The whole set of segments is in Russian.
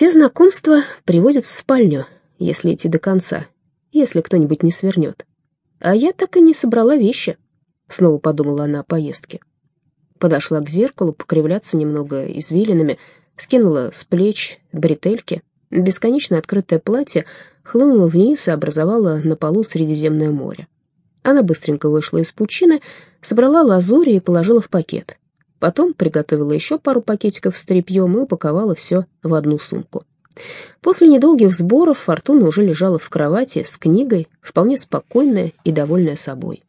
Все знакомства приводят в спальню, если идти до конца, если кто-нибудь не свернет. А я так и не собрала вещи, снова подумала она о поездке. Подошла к зеркалу, покривляться немного извилинами, скинула с плеч бретельки. Бесконечно открытое платье хлынуло вниз и образовало на полу Средиземное море. Она быстренько вышла из пучины, собрала лазури и положила в пакет. Потом приготовила еще пару пакетиков с тряпьем и упаковала все в одну сумку. После недолгих сборов Фортуна уже лежала в кровати с книгой, вполне спокойная и довольная собой.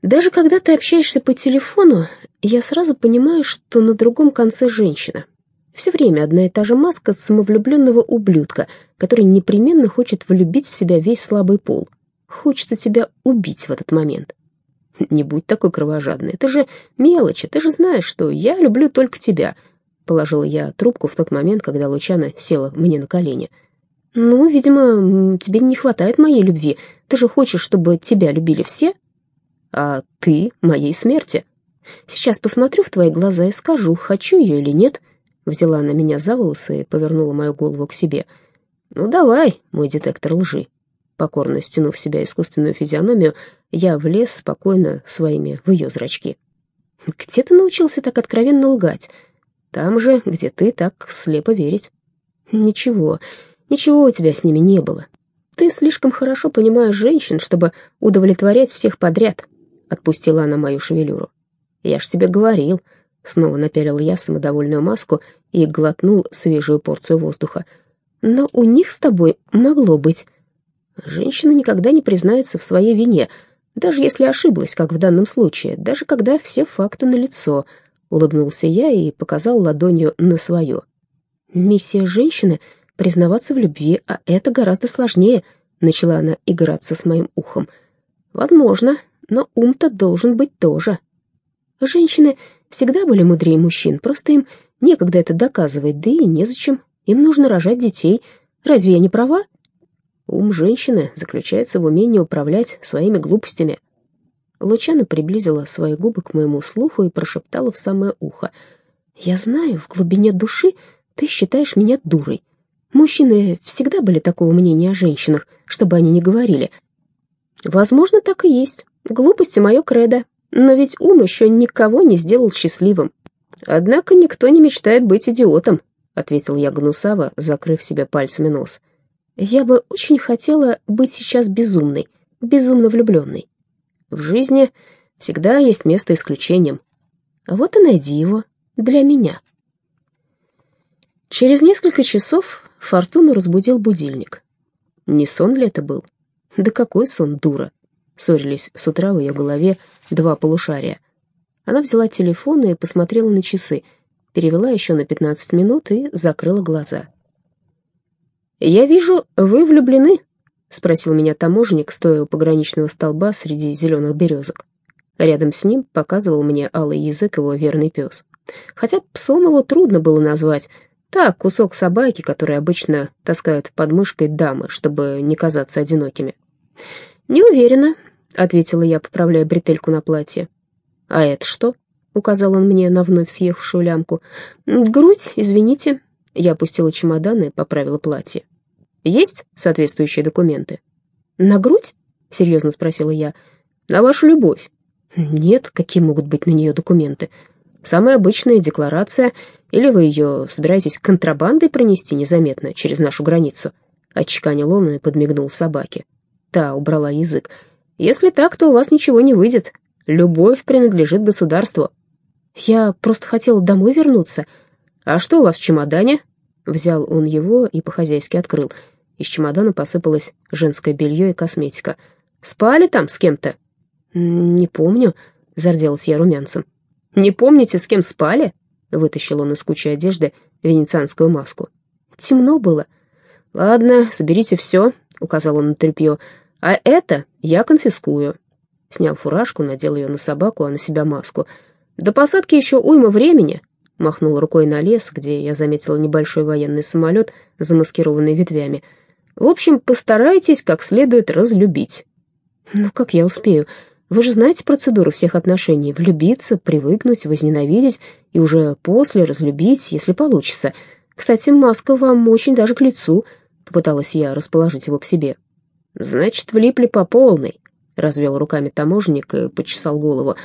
Даже когда ты общаешься по телефону, я сразу понимаю, что на другом конце женщина. Все время одна и та же маска самовлюбленного ублюдка, который непременно хочет влюбить в себя весь слабый пол. Хочется тебя убить в этот момент. Не будь такой кровожадной. Это же мелочи. Ты же знаешь, что я люблю только тебя. Положила я трубку в тот момент, когда Лучана села мне на колени. Ну, видимо, тебе не хватает моей любви. Ты же хочешь, чтобы тебя любили все, а ты моей смерти. Сейчас посмотрю в твои глаза и скажу, хочу ее или нет. Взяла она меня за волосы и повернула мою голову к себе. Ну давай, мой детектор лжи. Покорно стянув себя искусственную физиономию, я влез спокойно своими в ее зрачки. Где ты научился так откровенно лгать? Там же, где ты так слепо верить. Ничего, ничего у тебя с ними не было. Ты слишком хорошо понимаешь женщин, чтобы удовлетворять всех подряд. Отпустила она мою шевелюру. «Я ж тебе говорил». Снова напялил я самодовольную маску и глотнул свежую порцию воздуха. «Но у них с тобой могло быть...» Женщина никогда не признается в своей вине, даже если ошиблась, как в данном случае, даже когда все факты налицо. Улыбнулся я и показал ладонью на свое. «Миссия женщины — признаваться в любви, а это гораздо сложнее», — начала она играться с моим ухом. «Возможно, но ум-то должен быть тоже. Женщины всегда были мудрее мужчин, просто им некогда это доказывать, да и незачем. Им нужно рожать детей. Разве я не права? Ум женщины заключается в умении управлять своими глупостями. Лучана приблизила свои губы к моему слуху и прошептала в самое ухо. «Я знаю, в глубине души ты считаешь меня дурой. Мужчины всегда были такого мнения о женщинах, чтобы они не говорили. Возможно, так и есть. Глупости — мое кредо, но ведь ум еще никого не сделал счастливым. Однако никто не мечтает быть идиотом, — ответил я гнусаво, закрыв себе пальцами нос. Я бы очень хотела быть сейчас безумной, безумно влюбленной. В жизни всегда есть место исключением. Вот и найди его для меня. Через несколько часов Фортуну разбудил будильник. Не сон ли это был? Да какой сон, дура! ссорились с утра в ее голове два полушария. Она взяла телефон и посмотрела на часы, перевела еще на 15 минут и закрыла глаза. «Я вижу, вы влюблены?» — спросил меня таможенник, стоя у пограничного столба среди зеленых березок. Рядом с ним показывал мне алый язык его верный пес. Хотя псом его трудно было назвать. Так, кусок собаки, который обычно таскают под мышкой дамы, чтобы не казаться одинокими. «Не уверена», — ответила я, поправляя бретельку на платье. «А это что?» — указал он мне на вновь съехавшую лямку. «Грудь, извините». Я опустила чемодан и поправила платье. «Есть соответствующие документы?» «На грудь?» — серьезно спросила я. «На вашу любовь». «Нет, какие могут быть на нее документы? Самая обычная декларация, или вы ее собираетесь контрабандой пронести незаметно через нашу границу?» Отчеканил он и подмигнул собаке. Та убрала язык. Если так, то у вас ничего не выйдет. Любовь принадлежит государству. Я просто хотела домой вернуться. А что у вас в чемодане? Взял он его и по-хозяйски открыл. Из чемодана посыпалось женское белье и косметика. Спали там с кем-то? Не помню, зарделась я румянцем. Не помните, с кем спали? Вытащил он из кучи одежды венецианскую маску. Темно было. Ладно, соберите все, указал он на тряпье. А это я конфискую. Снял фуражку, надел ее на собаку, а на себя маску. До посадки еще уйма времени. Махнул рукой на лес, где я заметила небольшой военный самолет, замаскированный ветвями. В общем, постарайтесь как следует разлюбить. Ну как я успею? Вы же знаете процедуру всех отношений. Влюбиться, привыкнуть, возненавидеть и уже после разлюбить, если получится. Кстати, маска вам очень даже к лицу», — попыталась я расположить его к себе. «Значит, влипли по полной», — развел руками таможенник и почесал голову.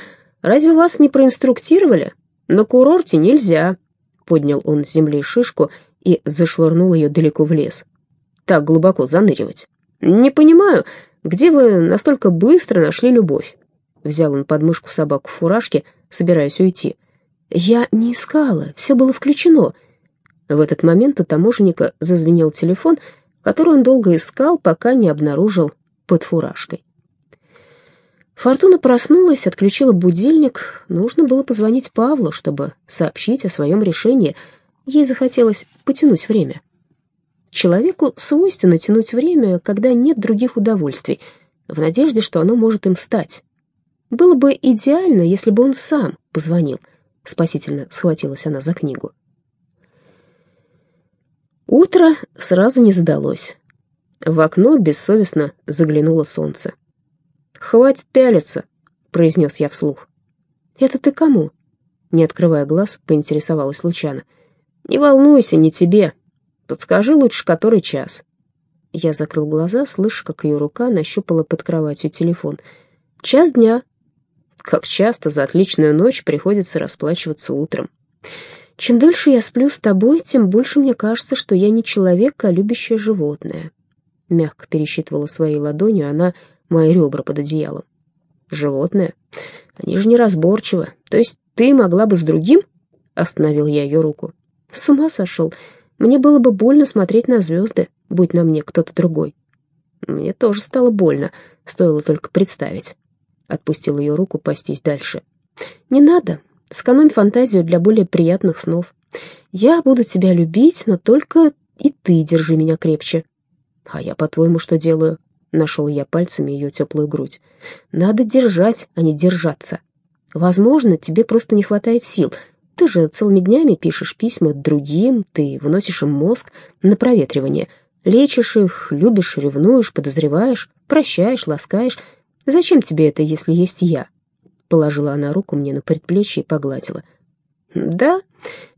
«Разве вас не проинструктировали? На курорте нельзя», — поднял он с земли шишку и зашвырнул ее далеко в лес. «Так глубоко заныривать. Не понимаю, где вы настолько быстро нашли любовь?» Взял он под мышку собаку в фуражке, собираясь уйти. «Я не искала, все было включено». В этот момент у таможенника зазвенел телефон, который он долго искал, пока не обнаружил под фуражкой. Фортуна проснулась, отключила будильник. Нужно было позвонить Павлу, чтобы сообщить о своем решении. Ей захотелось потянуть время. Человеку свойственно тянуть время, когда нет других удовольствий, в надежде, что оно может им стать. Было бы идеально, если бы он сам позвонил. Спасительно схватилась она за книгу. Утро сразу не задалось. В окно бессовестно заглянуло солнце. «Хватит пялиться», — произнес я вслух. «Это ты кому?» Не открывая глаз, поинтересовалась Лучана. «Не волнуйся, не тебе. Подскажи лучше, который час». Я закрыл глаза, слыша, как ее рука нащупала под кроватью телефон. «Час дня», как часто за отличную ночь приходится расплачиваться утром. Чем дольше я сплю с тобой, тем больше мне кажется, что я не человек, а любящее животное. Мягко пересчитывала своей ладонью она мои ребра под одеялом. Животное? Они же неразборчивы. То есть ты могла бы с другим? Остановил я ее руку. С ума сошел. Мне было бы больно смотреть на звезды, будь на мне кто-то другой. Мне тоже стало больно, стоило только представить. Отпустил ее руку пастись дальше. «Не надо. Сэкономь фантазию для более приятных снов. Я буду тебя любить, но только и ты держи меня крепче». «А я, по-твоему, что делаю?» Нашел я пальцами ее теплую грудь. «Надо держать, а не держаться. Возможно, тебе просто не хватает сил. Ты же целыми днями пишешь письма другим, ты выносишь им мозг на проветривание, лечишь их, любишь, ревнуешь, подозреваешь, прощаешь, ласкаешь, «Зачем тебе это, если есть я?» Положила она руку мне на предплечье и погладила. «Да,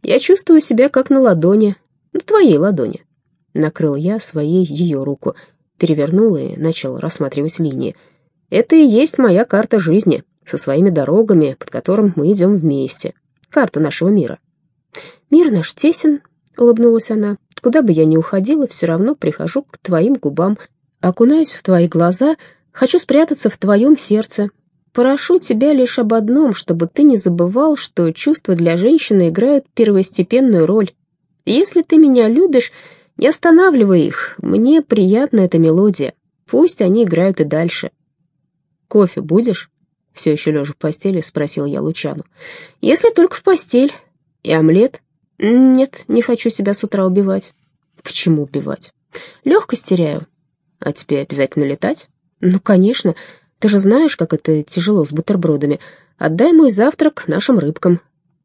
я чувствую себя как на ладони, на твоей ладони». Накрыл я своей ее руку, перевернул и начал рассматривать линии. «Это и есть моя карта жизни, со своими дорогами, под которым мы идем вместе. Карта нашего мира». «Мир наш тесен», — улыбнулась она. «Куда бы я ни уходила, все равно прихожу к твоим губам, окунаюсь в твои глаза — Хочу спрятаться в твоем сердце. Прошу тебя лишь об одном, чтобы ты не забывал, что чувства для женщины играют первостепенную роль. Если ты меня любишь, не останавливай их. Мне приятна эта мелодия. Пусть они играют и дальше. Кофе будешь? Все еще лежа в постели, спросил я Лучану. Если только в постель. И омлет? Нет, не хочу себя с утра убивать. Почему убивать? Легкость теряю. А тебе обязательно летать? «Ну, конечно. Ты же знаешь, как это тяжело с бутербродами. Отдай мой завтрак нашим рыбкам.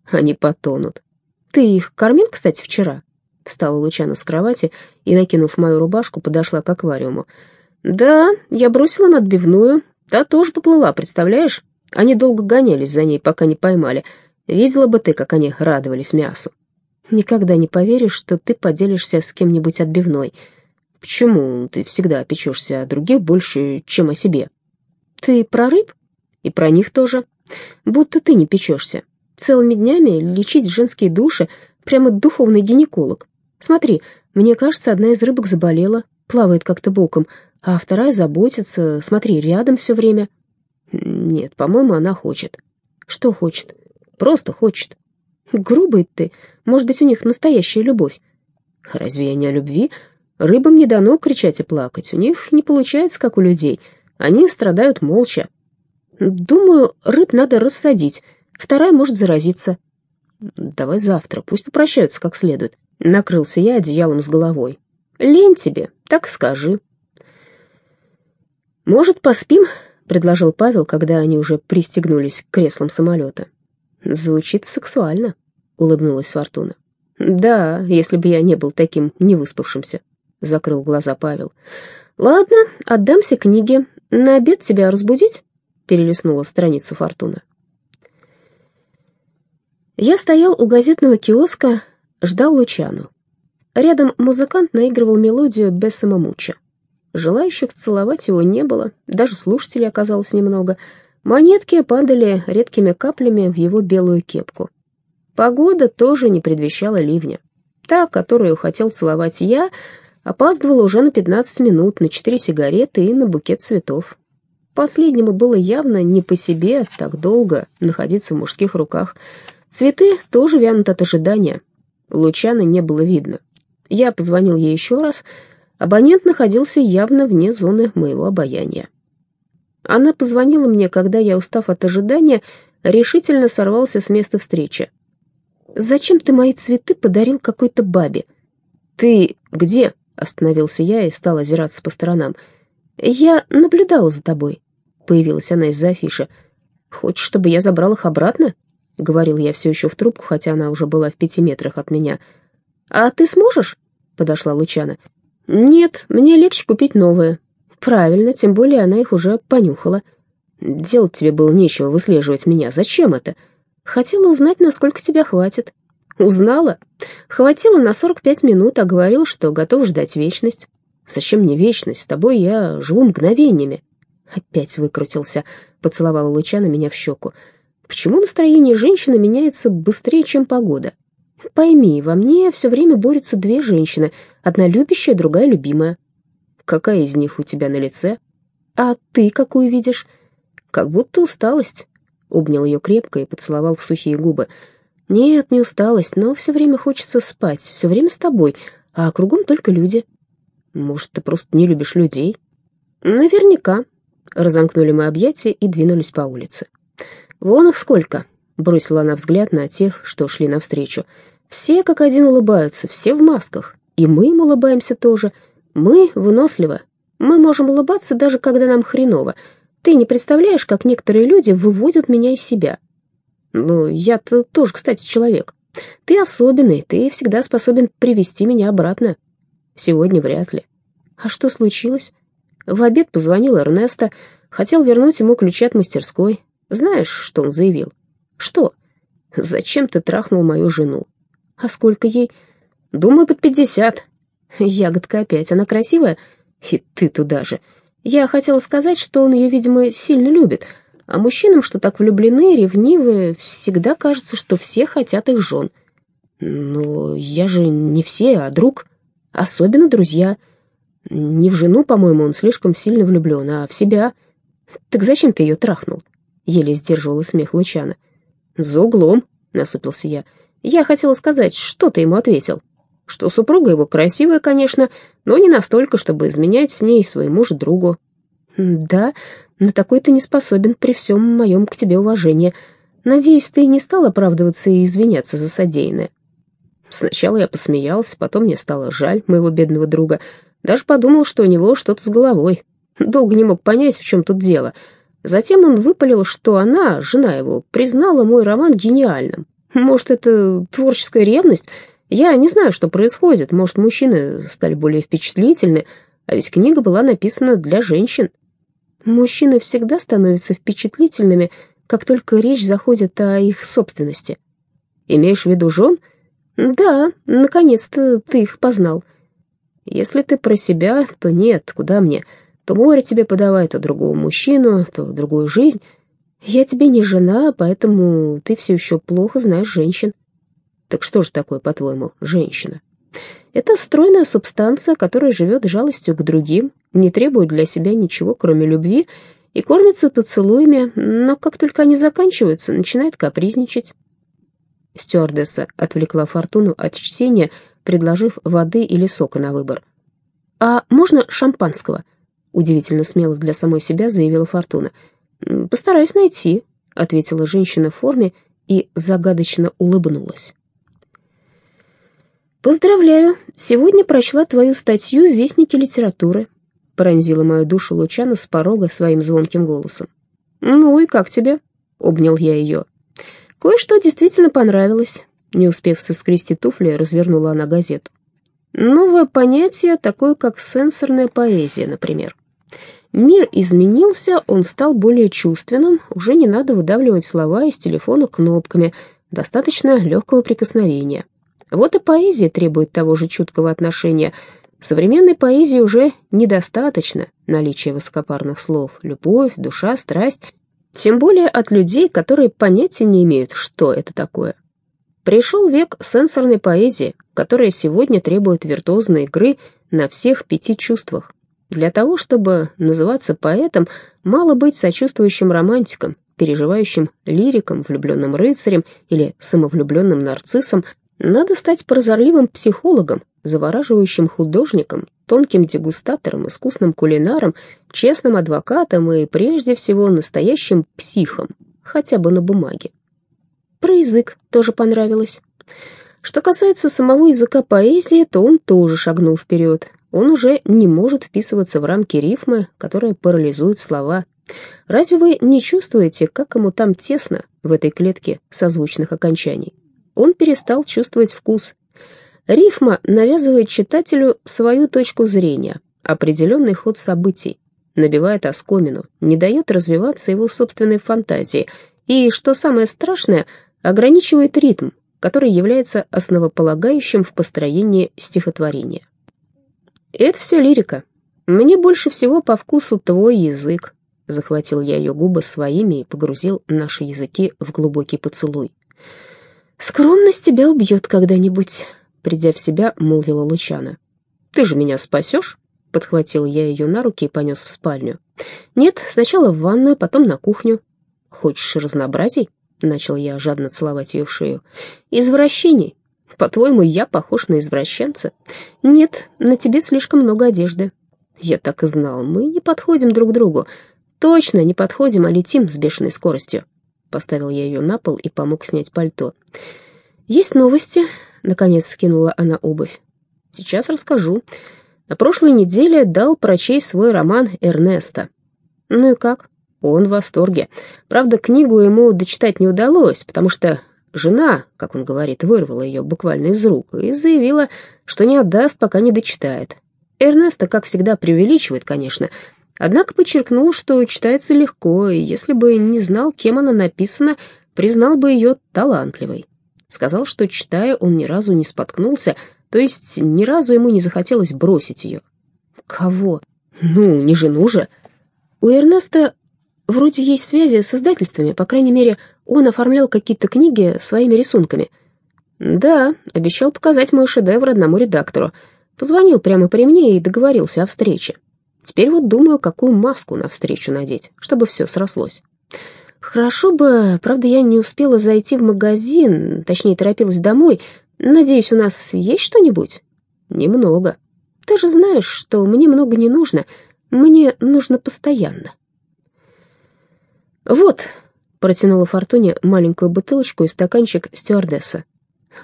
Они потонут. Ты их кормил, кстати, вчера?» Встала Лучана с кровати и, накинув мою рубашку, подошла к аквариуму. «Да, я бросила на отбивную. Та тоже поплыла, представляешь? Они долго гонялись за ней, пока не поймали. Видела бы ты, как они радовались мясу. Никогда не поверишь, что ты поделишься с кем-нибудь отбивной». Почему ты всегда печешься о других больше, чем о себе? Ты про рыб? И про них тоже. Будто ты не печешься. Целыми днями лечить женские души, прямо духовный гинеколог. Смотри, мне кажется, одна из рыбок заболела, плавает как-то боком, а вторая заботится, смотри, рядом все время. Нет, по-моему, она хочет. Что хочет? Просто хочет. Грубый ты. Может быть, у них настоящая любовь. Разве я не о любви? Рыбам не дано кричать и плакать, у них не получается, как у людей. Они страдают молча. Думаю, рыб надо рассадить, вторая может заразиться. Давай завтра, пусть попрощаются как следует. Накрылся я одеялом с головой. Лень тебе, так скажи. Может, поспим? предложил Павел, когда они уже пристегнулись к креслам самолета. Звучит сексуально, улыбнулась Фортуна. Да, если бы я не был таким невыспавшимся закрыл глаза Павел. «Ладно, отдамся книге. На обед тебя разбудить?» перелистнула страницу Фортуна. Я стоял у газетного киоска, ждал Лучану. Рядом музыкант наигрывал мелодию Бессама Муча. Желающих целовать его не было, даже слушателей оказалось немного. Монетки падали редкими каплями в его белую кепку. Погода тоже не предвещала ливня. Та, которую хотел целовать я, опаздывала уже на 15 минут, на 4 сигареты и на букет цветов. Последнему было явно не по себе так долго находиться в мужских руках. Цветы тоже вянут от ожидания. Лучана не было видно. Я позвонил ей еще раз. Абонент находился явно вне зоны моего обаяния. Она позвонила мне, когда я, устав от ожидания, решительно сорвался с места встречи. «Зачем ты мои цветы подарил какой-то бабе?» «Ты где?» — остановился я и стал озираться по сторонам. «Я наблюдала за тобой», — появилась она из-за афиши. «Хочешь, чтобы я забрал их обратно?» — говорил я все еще в трубку, хотя она уже была в пяти метрах от меня. «А ты сможешь?» — подошла Лучана. «Нет, мне легче купить новые». «Правильно, тем более она их уже понюхала». «Делать тебе было нечего выслеживать меня. Зачем это?» «Хотела узнать, насколько тебя хватит». «Узнала? Хватило на сорок пять минут, а говорил, что готов ждать вечность». «Зачем мне вечность? С тобой я живу мгновениями». Опять выкрутился, поцеловала Лучана меня в щеку. Почему настроение женщины меняется быстрее, чем погода? Пойми, во мне все время борются две женщины, одна любящая, другая любимая. Какая из них у тебя на лице? А ты какую видишь? Как будто усталость. Обнял ее крепко и поцеловал в сухие губы. Нет, не усталость, но все время хочется спать, все время с тобой, а кругом только люди. Может, ты просто не любишь людей? Наверняка. Разомкнули мы объятия и двинулись по улице. «Вон их сколько!» — бросила она взгляд на тех, что шли навстречу. «Все как один улыбаются, все в масках. И мы им улыбаемся тоже. Мы выносливы. Мы можем улыбаться, даже когда нам хреново. Ты не представляешь, как некоторые люди выводят меня из себя. Ну, я-то тоже, кстати, человек. Ты особенный, ты всегда способен привести меня обратно. Сегодня вряд ли. А что случилось? В обед позвонил Эрнесто, хотел вернуть ему ключи от мастерской. Знаешь, что он заявил? Что? Зачем ты трахнул мою жену? А сколько ей? Думаю, под пятьдесят. Ягодка опять, она красивая? И ты туда же. Я хотела сказать, что он ее, видимо, сильно любит. А мужчинам, что так влюблены, ревнивы, всегда кажется, что все хотят их жен. Но я же не все, а друг. Особенно друзья. Не в жену, по-моему, он слишком сильно влюблен, а в себя. Так зачем ты ее трахнул? Еле сдерживала смех Лучана. «За углом», — насупился я. «Я хотела сказать, что ты ему ответил?» «Что супруга его красивая, конечно, но не настолько, чтобы изменять с ней своему же другу». «Да, на такой ты не способен при всем моем к тебе уважении. Надеюсь, ты не стал оправдываться и извиняться за содеянное». Сначала я посмеялся, потом мне стало жаль моего бедного друга. Даже подумал, что у него что-то с головой. Долго не мог понять, в чем тут дело — Затем он выпалил, что она, жена его, признала мой роман гениальным. Может, это творческая ревность? Я не знаю, что происходит. Может, мужчины стали более впечатлительны, а ведь книга была написана для женщин. Мужчины всегда становятся впечатлительными, как только речь заходит о их собственности. Имеешь в виду жен? Да, наконец-то ты их познал. Если ты про себя, то нет, куда мне... То море тебе подавай, то другого мужчину, то другую жизнь. Я тебе не жена, поэтому ты все еще плохо знаешь женщин. Так что же такое, по-твоему, женщина? Это стройная субстанция, которая живет жалостью к другим, не требует для себя ничего, кроме любви, и кормится поцелуями, но как только они заканчиваются, начинает капризничать. Стюардесса отвлекла Фортуну от чтения, предложив воды или сока на выбор. «А можно шампанского?» Удивительно смело для самой себя заявила Фортуна. «Постараюсь найти», — ответила женщина в форме и загадочно улыбнулась. «Поздравляю, сегодня прочла твою статью в Вестнике литературы», — пронзила мою душу Лучана с порога своим звонким голосом. «Ну и как тебе?» — обнял я ее. «Кое-что действительно понравилось». Не успев соскрести туфли, развернула она газету. «Новое понятие, такое как сенсорная поэзия, например». Мир изменился, он стал более чувственным, уже не надо выдавливать слова из телефона кнопками, достаточно легкого прикосновения. Вот и поэзия требует того же чуткого отношения. Современной поэзии уже недостаточно наличия высокопарных слов «любовь», «душа», «страсть», тем более от людей, которые понятия не имеют, что это такое. Пришел век сенсорной поэзии, которая сегодня требует виртуозной игры на всех пяти чувствах. Для того, чтобы называться поэтом, мало быть сочувствующим романтиком, переживающим лириком, влюбленным рыцарем или самовлюбленным нарциссом, надо стать прозорливым психологом, завораживающим художником, тонким дегустатором, искусным кулинаром, честным адвокатом и, прежде всего, настоящим психом, хотя бы на бумаге. Про язык тоже понравилось. Что касается самого языка поэзии, то он тоже шагнул вперед. Он уже не может вписываться в рамки рифмы, которая парализует слова. Разве вы не чувствуете, как ему там тесно в этой клетке созвучных окончаний? Он перестал чувствовать вкус. Рифма навязывает читателю свою точку зрения, определенный ход событий, набивает оскомину, не дает развиваться его собственной фантазии и, что самое страшное, ограничивает ритм, который является основополагающим в построении стихотворения. Это все лирика. Мне больше всего по вкусу твой язык. Захватил я ее губы своими и погрузил наши языки в глубокий поцелуй. «Скромность тебя убьет когда-нибудь», — придя в себя, молвила Лучана. «Ты же меня спасешь?» Подхватил я ее на руки и понес в спальню. «Нет, сначала в ванную, потом на кухню». «Хочешь разнообразий?» Начал я жадно целовать ее в шею. «Извращений. По-твоему, я похож на извращенца? Нет, на тебе слишком много одежды». Я так и знал, мы не подходим друг другу. Точно, не подходим, а летим с бешеной скоростью. Поставил я ее на пол и помог снять пальто. «Есть новости», — наконец скинула она обувь. «Сейчас расскажу. На прошлой неделе дал прочесть свой роман Эрнеста. Ну и как? Он в восторге. Правда, книгу ему дочитать не удалось, потому что жена, как он говорит, вырвала ее буквально из рук и заявила, что не отдаст, пока не дочитает. Эрнеста, как всегда, преувеличивает, конечно, однако подчеркнул, что читается легко, и если бы не знал, кем она написана, признал бы ее талантливой. Сказал, что, читая, он ни разу не споткнулся, то есть ни разу ему не захотелось бросить ее. Кого? Ну, не жену же. У Эрнеста Вроде есть связи с издательствами, по крайней мере, он оформлял какие-то книги своими рисунками. Да, обещал показать мой шедевр одному редактору. Позвонил прямо при мне и договорился о встрече. Теперь вот думаю, какую маску на встречу надеть, чтобы все срослось. Хорошо бы, правда, я не успела зайти в магазин, точнее, торопилась домой. Надеюсь, у нас есть что-нибудь? Немного. Ты же знаешь, что мне много не нужно. Мне нужно постоянно. «Вот», — протянула Фортуне маленькую бутылочку и стаканчик стюардесса.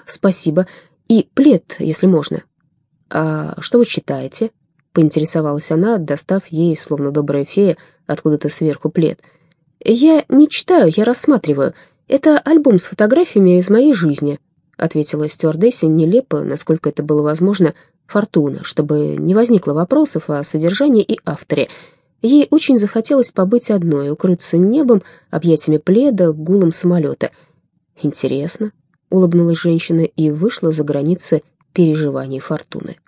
«Спасибо. И плед, если можно». «А что вы читаете?» — поинтересовалась она, достав ей, словно добрая фея, откуда-то сверху плед. «Я не читаю, я рассматриваю. Это альбом с фотографиями из моей жизни», — ответила стюардессе нелепо, насколько это было возможно, Фортуна, чтобы не возникло вопросов о содержании и авторе — Ей очень захотелось побыть одной, укрыться небом, объятиями пледа, гулом самолета. «Интересно», — улыбнулась женщина и вышла за границы переживаний фортуны.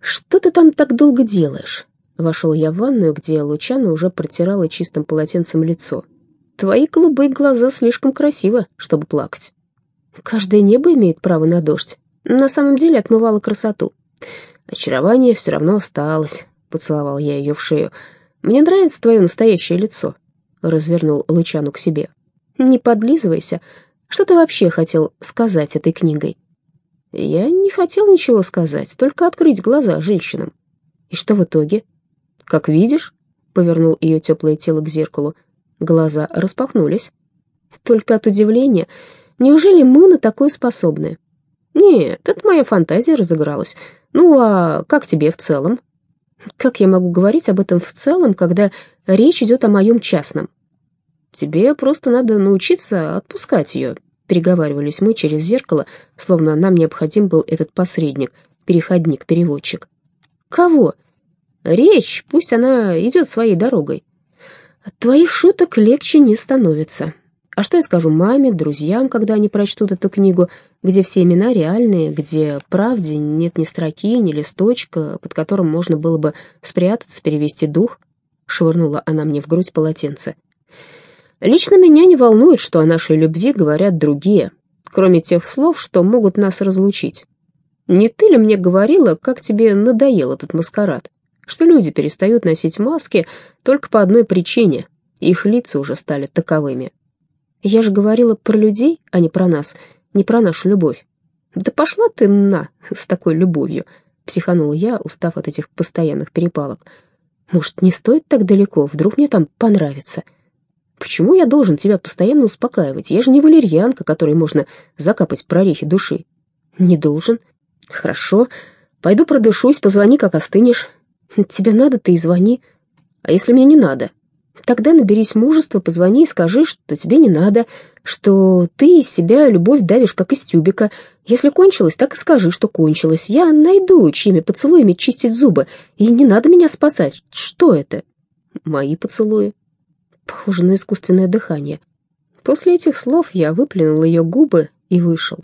«Что ты там так долго делаешь?» Вошел я в ванную, где Лучана уже протирала чистым полотенцем лицо. «Твои голубые глаза слишком красивы, чтобы плакать». «Каждое небо имеет право на дождь. На самом деле отмывала красоту. Очарование все равно осталось поцеловал я ее в шею. «Мне нравится твое настоящее лицо», — развернул Лучану к себе. «Не подлизывайся. Что ты вообще хотел сказать этой книгой?» «Я не хотел ничего сказать, только открыть глаза женщинам». «И что в итоге?» «Как видишь», — повернул ее теплое тело к зеркалу, глаза распахнулись. «Только от удивления. Неужели мы на такое способны?» «Нет, это моя фантазия разыгралась. Ну, а как тебе в целом?» Как я могу говорить об этом в целом, когда речь идет о моем частном? Тебе просто надо научиться отпускать ее, переговаривались мы через зеркало, словно нам необходим был этот посредник, переходник, переводчик. Кого? Речь, пусть она идет своей дорогой. От твоих шуток легче не становится. А что я скажу маме, друзьям, когда они прочтут эту книгу, где все имена реальные, где правде нет ни строки, ни листочка, под которым можно было бы спрятаться, перевести дух? Швырнула она мне в грудь полотенце. Лично меня не волнует, что о нашей любви говорят другие, кроме тех слов, что могут нас разлучить. Не ты ли мне говорила, как тебе надоел этот маскарад? Что люди перестают носить маски только по одной причине. Их лица уже стали таковыми. Я же говорила про людей, а не про нас, не про нашу любовь. Да пошла ты на с такой любовью, психанула я, устав от этих постоянных перепалок. Может, не стоит так далеко, вдруг мне там понравится. Почему я должен тебя постоянно успокаивать? Я же не валерьянка, которой можно закапать прорехи души. Не должен. Хорошо, пойду продышусь, позвони, как остынешь. Тебе надо, ты и звони. А если мне не надо? Тогда наберись мужества, позвони и скажи, что тебе не надо, что ты из себя любовь давишь, как из тюбика. Если кончилось, так и скажи, что кончилось. Я найду, чьими поцелуями чистить зубы, и не надо меня спасать. Что это? Мои поцелуи. Похоже на искусственное дыхание. После этих слов я выплюнул ее губы и вышел.